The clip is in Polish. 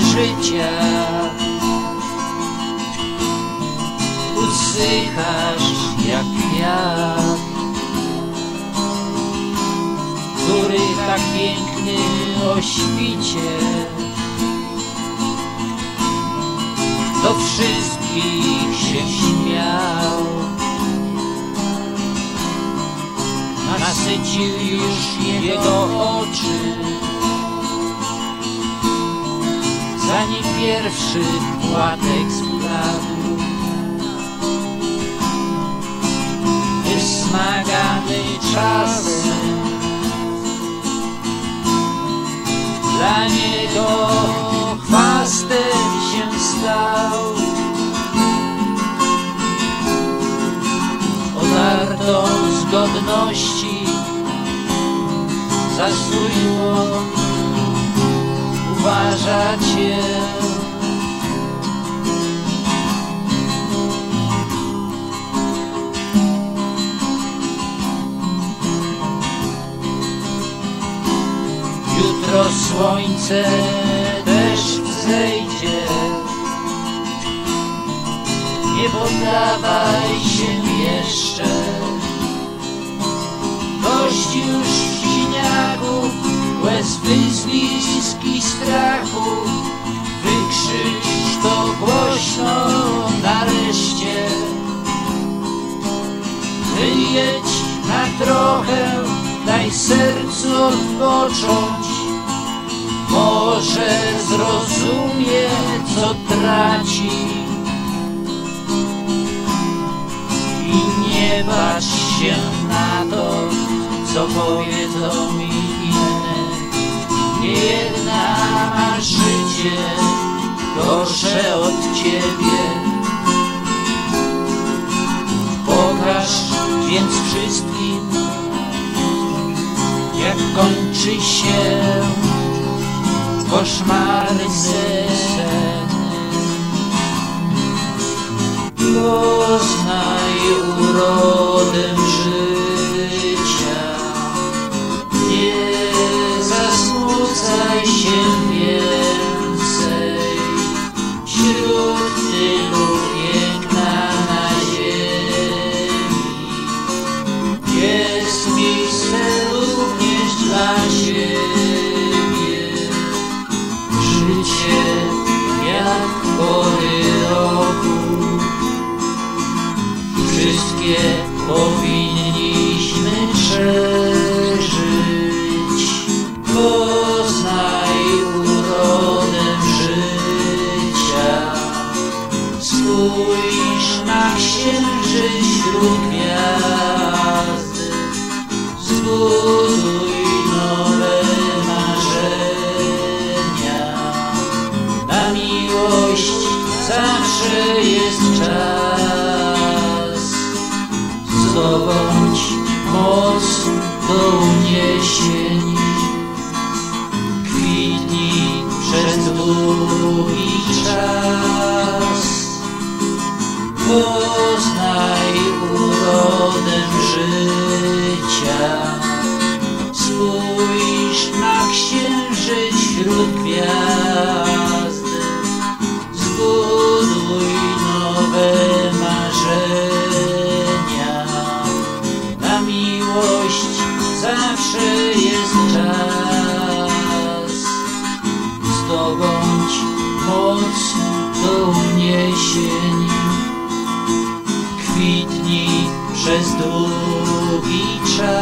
życia. Usychasz jak kwiat Który tak piękny o świcie. Do wszystkich się śmiał. Nasycił już jego oczy. Zanim pierwszy płatek zbladł, wysmagany czasem, dla niego chwastem się stał. Odartą z godności za swój błąd uważa. Jutro słońce też wzejdzie. Nie poddawaj się jeszcze. Dość już w siniaku, łez Wyjedź na trochę, daj sercu odpocząć. Może zrozumie, co traci. I nie się na to, co powiedzą mi inne. Nie jedna ma życie gorsze od ciebie. Więc wszystkim, jak kończy się koszmarny sen. Poznaj urodę powinniśmy przeżyć. Poznaj urodę życia. Spójrz na księżyc wśród gwiazd. Zbuduj nowe marzenia. Na miłość zawsze jest czas Zdobądź moc do uniesień. Kwitnij przez długi czas. Poznaj urodę życia. Spójrz na księżyc wśród gwiazd Zdobądź moc do uniesień Kwitnij przez długi czas